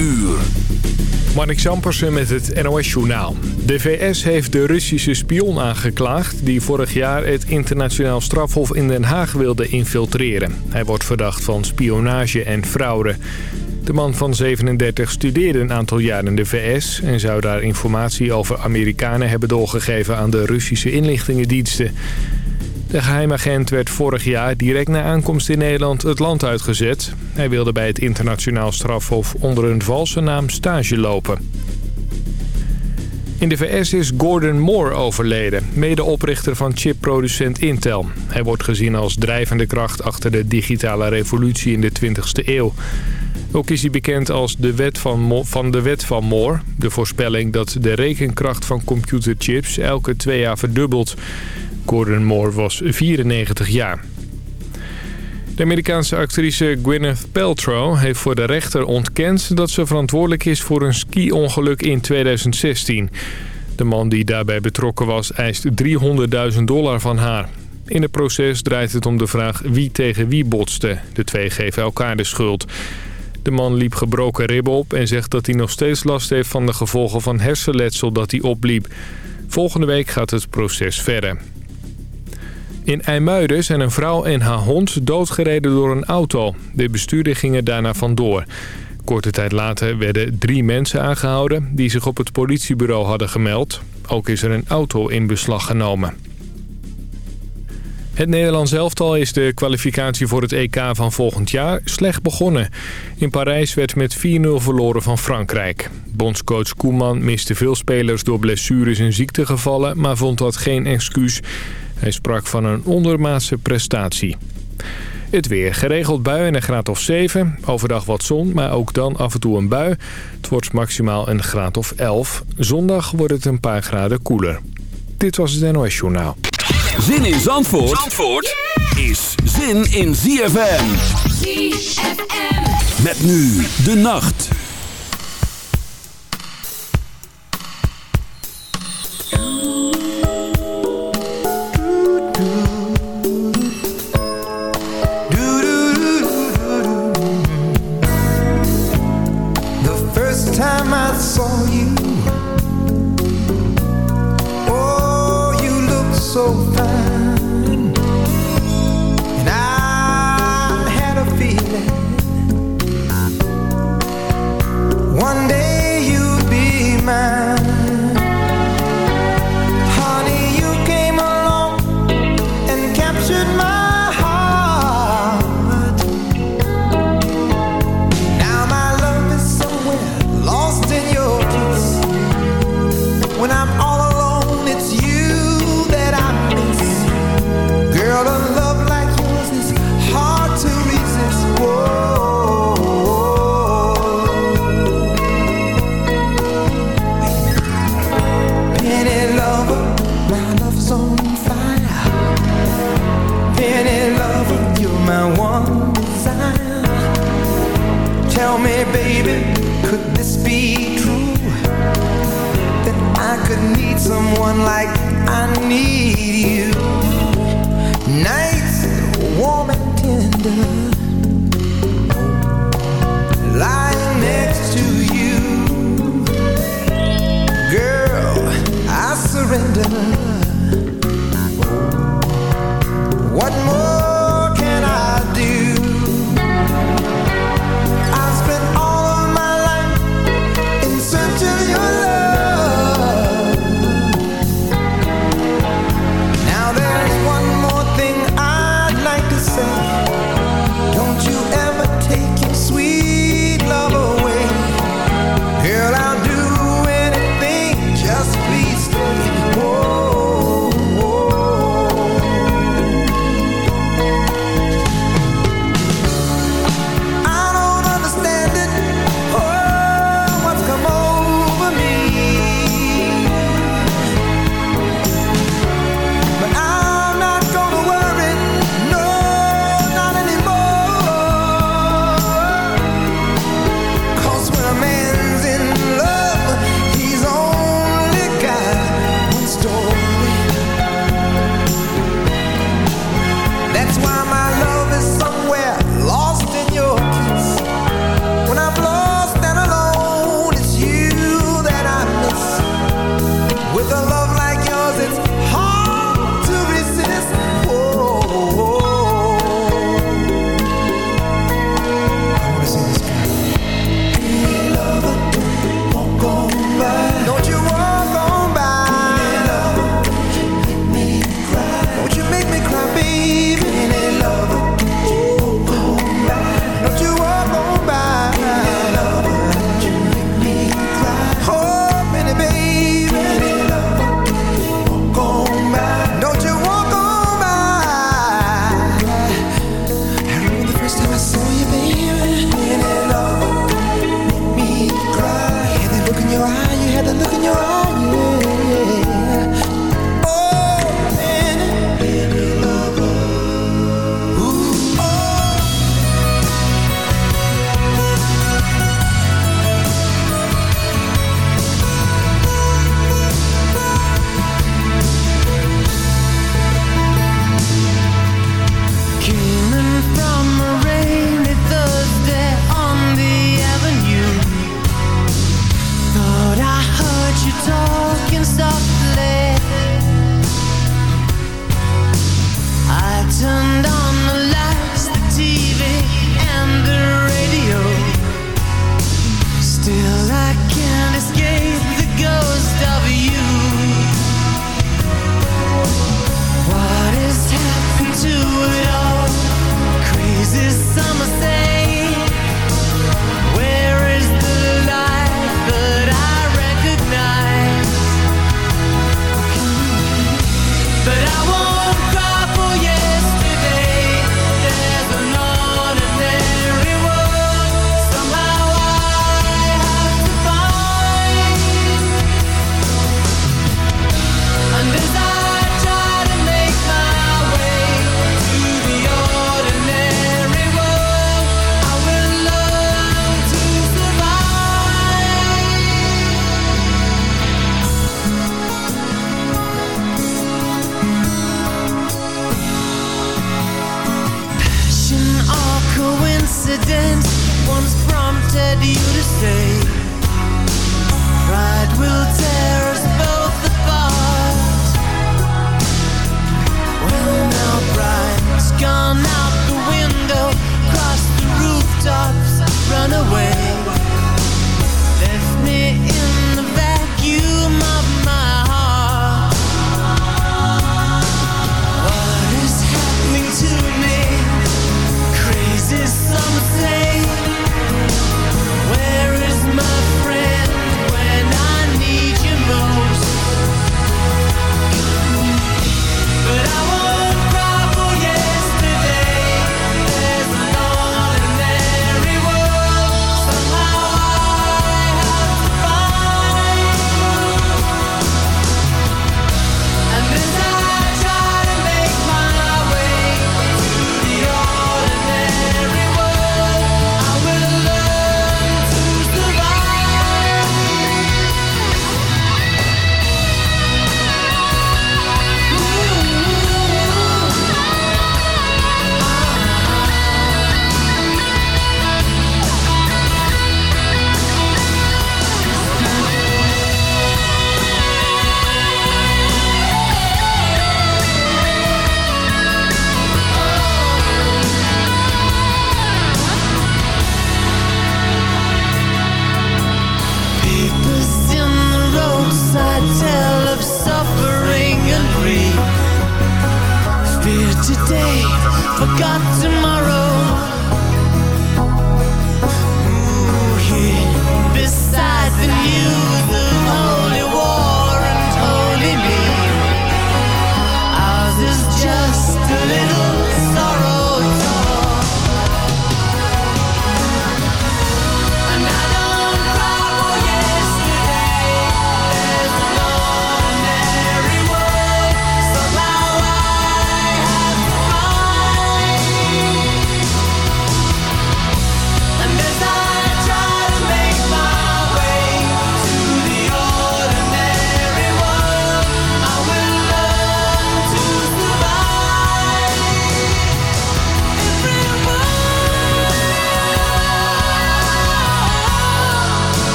uur. Marnik Sampersen met het NOS-journaal. De VS heeft de Russische spion aangeklaagd... die vorig jaar het internationaal strafhof in Den Haag wilde infiltreren. Hij wordt verdacht van spionage en fraude. De man van 37 studeerde een aantal jaar in de VS... en zou daar informatie over Amerikanen hebben doorgegeven... aan de Russische inlichtingendiensten. De geheimagent werd vorig jaar direct na aankomst in Nederland het land uitgezet. Hij wilde bij het internationaal strafhof onder een valse naam stage lopen. In de VS is Gordon Moore overleden, medeoprichter van chipproducent Intel. Hij wordt gezien als drijvende kracht achter de digitale revolutie in de 20e eeuw. Ook is hij bekend als de wet van, van de wet van Moore. De voorspelling dat de rekenkracht van computerchips elke twee jaar verdubbelt. Gordon Moore was 94 jaar. De Amerikaanse actrice Gwyneth Paltrow heeft voor de rechter ontkend... dat ze verantwoordelijk is voor een ski-ongeluk in 2016. De man die daarbij betrokken was eist 300.000 dollar van haar. In het proces draait het om de vraag wie tegen wie botste. De twee geven elkaar de schuld. De man liep gebroken ribben op en zegt dat hij nog steeds last heeft van de gevolgen van hersenletsel dat hij opliep. Volgende week gaat het proces verder. In IJmuiden zijn een vrouw en haar hond doodgereden door een auto. De bestuurder gingen daarna vandoor. Korte tijd later werden drie mensen aangehouden... die zich op het politiebureau hadden gemeld. Ook is er een auto in beslag genomen. Het Nederlands elftal is de kwalificatie voor het EK van volgend jaar slecht begonnen. In Parijs werd met 4-0 verloren van Frankrijk. Bondscoach Koeman miste veel spelers door blessures en ziektegevallen... maar vond dat geen excuus. Hij sprak van een ondermaatse prestatie. Het weer. Geregeld bui en een graad of 7. Overdag wat zon, maar ook dan af en toe een bui. Het wordt maximaal een graad of 11. Zondag wordt het een paar graden koeler. Dit was het NOS Journaal. Zin in Zandvoort, Zandvoort is zin in ZFM. ZFM. Met nu de nacht.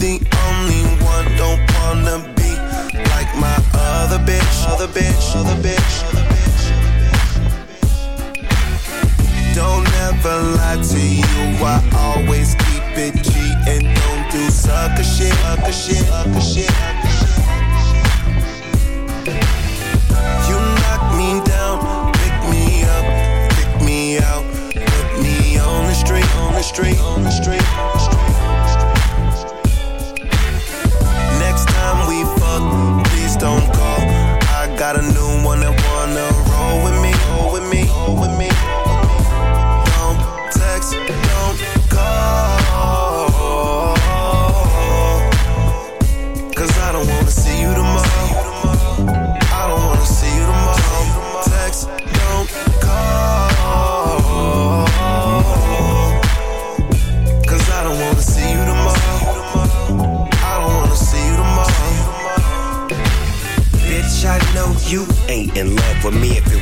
the only one don't wanna be like my other bitch, other bitch, other bitch. Don't ever lie to you, I always keep it G and don't do sucker shit, sucker shit, sucker shit. You knock me down, pick me up, pick me out, put me on the street, on the street, on the street.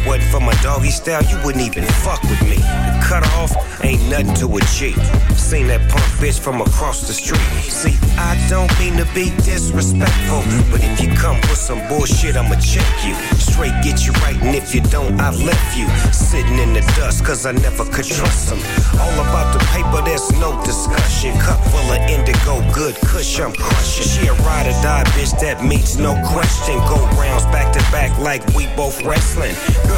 Wasn't for my doggy style, you wouldn't even fuck with me. Cut off ain't nothing to a G. Seen that punk bitch from across the street. See, I don't mean to be disrespectful, but if you come with some bullshit, I'ma check you. Straight get you right, and if you don't, I left you. Sitting in the dust, cause I never could trust them. All about the paper, there's no discussion. Cup full of indigo, good kush, I'm crushing. She a ride or die bitch that meets no question. Go rounds back to back like we both wrestling. Girl,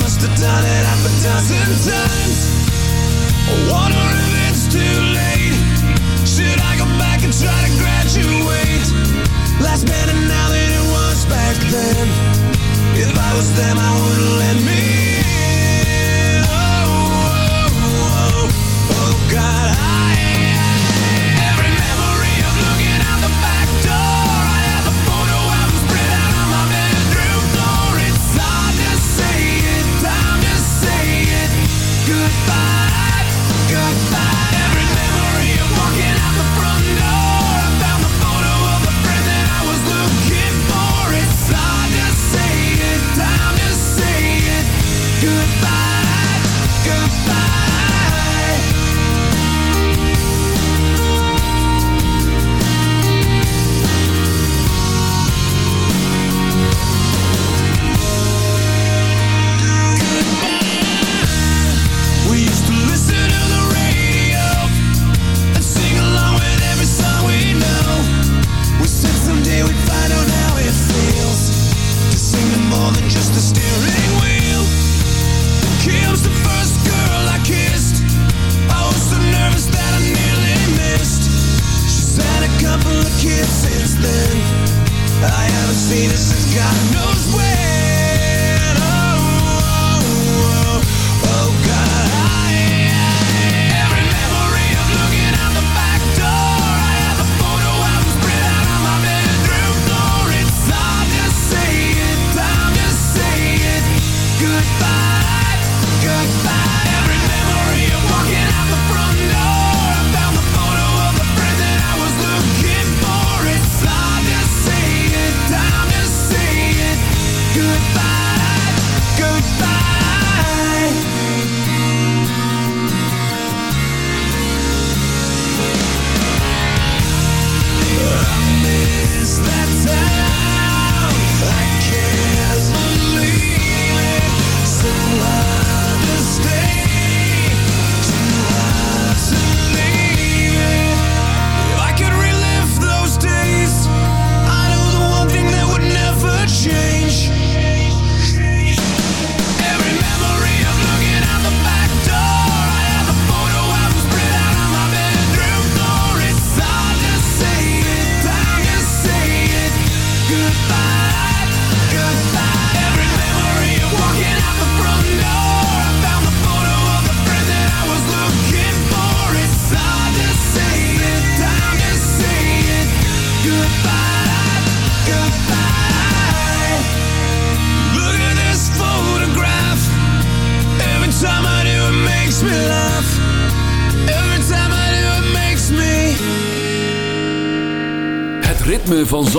must have done it half a dozen times. Wonder if it's too late. Should I go back and try to graduate? Last better now than it was back then. If I was them I wouldn't let me in. Oh, oh, oh, oh, oh God, I am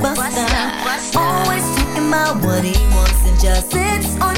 Buster. Always talking about what he wants and just sits on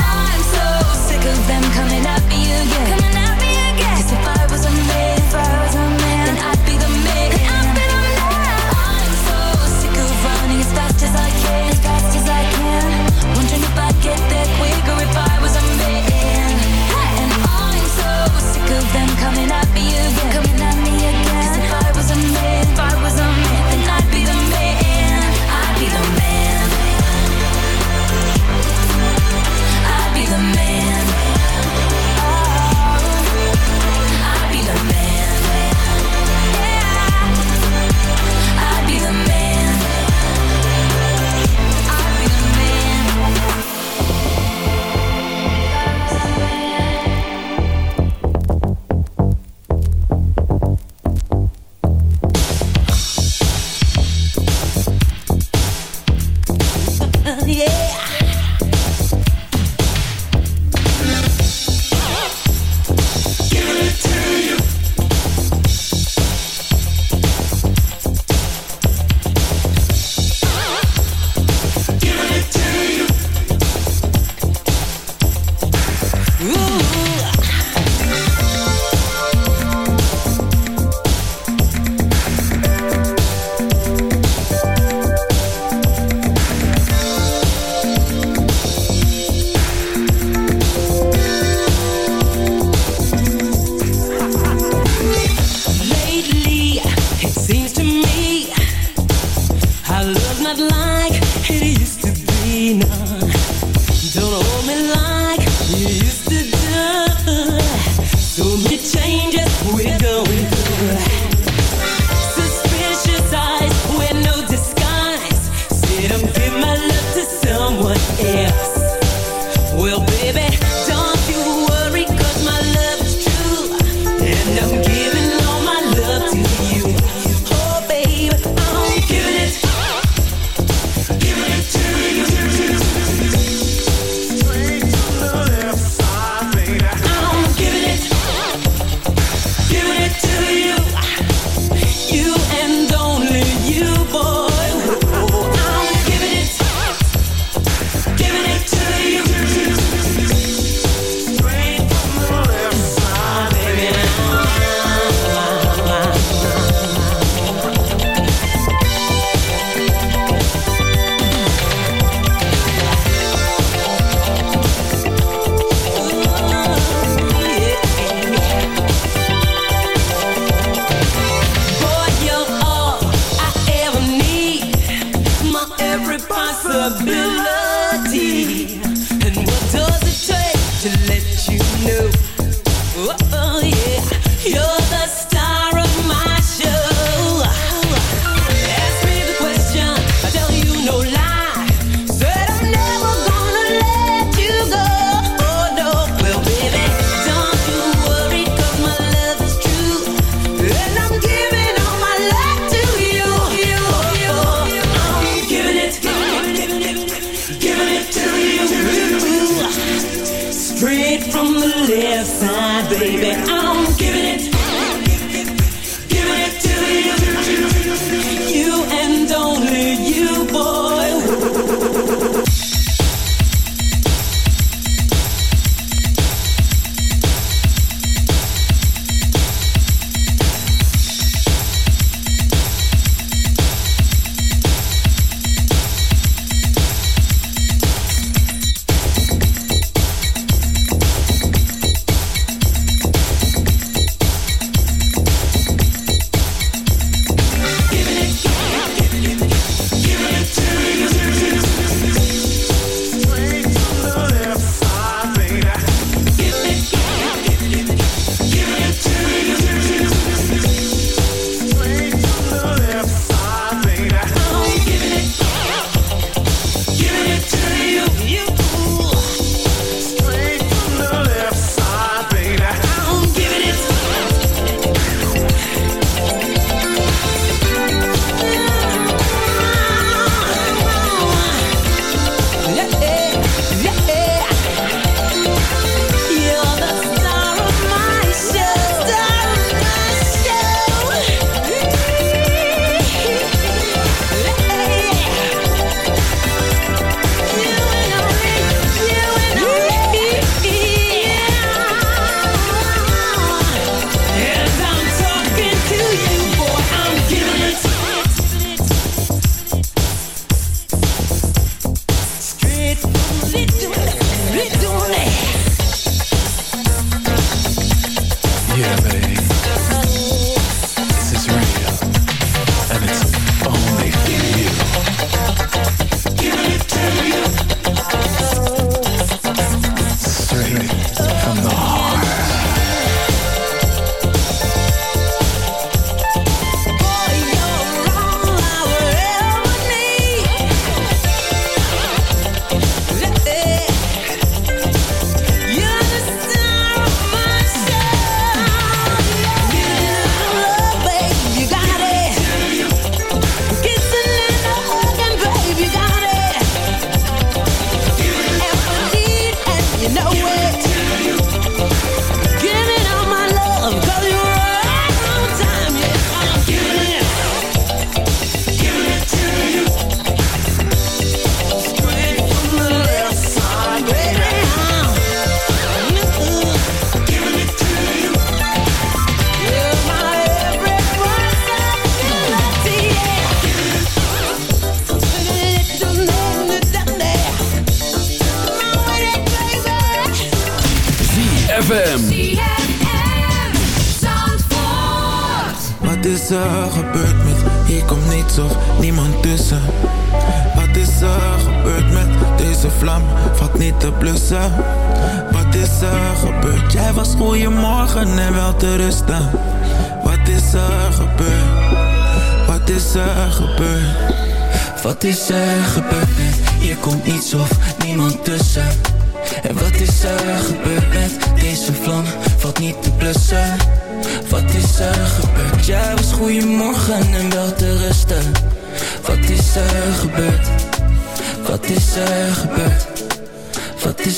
like it used to be now. Don't hold me like I don't give it.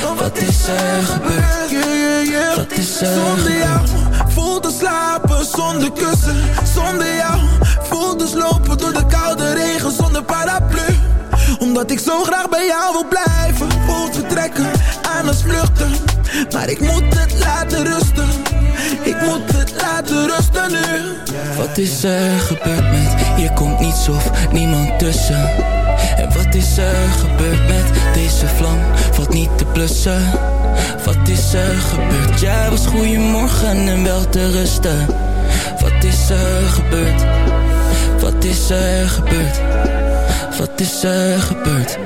Wat is er gebeurd? Wat is er Zonder jou voel te slapen zonder kussen. Zonder jou voel te slopen door de koude regen zonder paraplu. Omdat ik zo graag bij jou wil blijven Voel vertrekken aan het vluchten. Maar ik moet het laten rusten. Ik moet het laten rusten nu. Wat is er gebeurd met Hier komt niets of niemand tussen. En wat is er gebeurd met Deze vlam? Valt niet te blussen. Wat is er gebeurd? Jij was goeiemorgen en wel te rusten. Wat is er gebeurd? Wat is er gebeurd? Wat is er gebeurd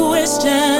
question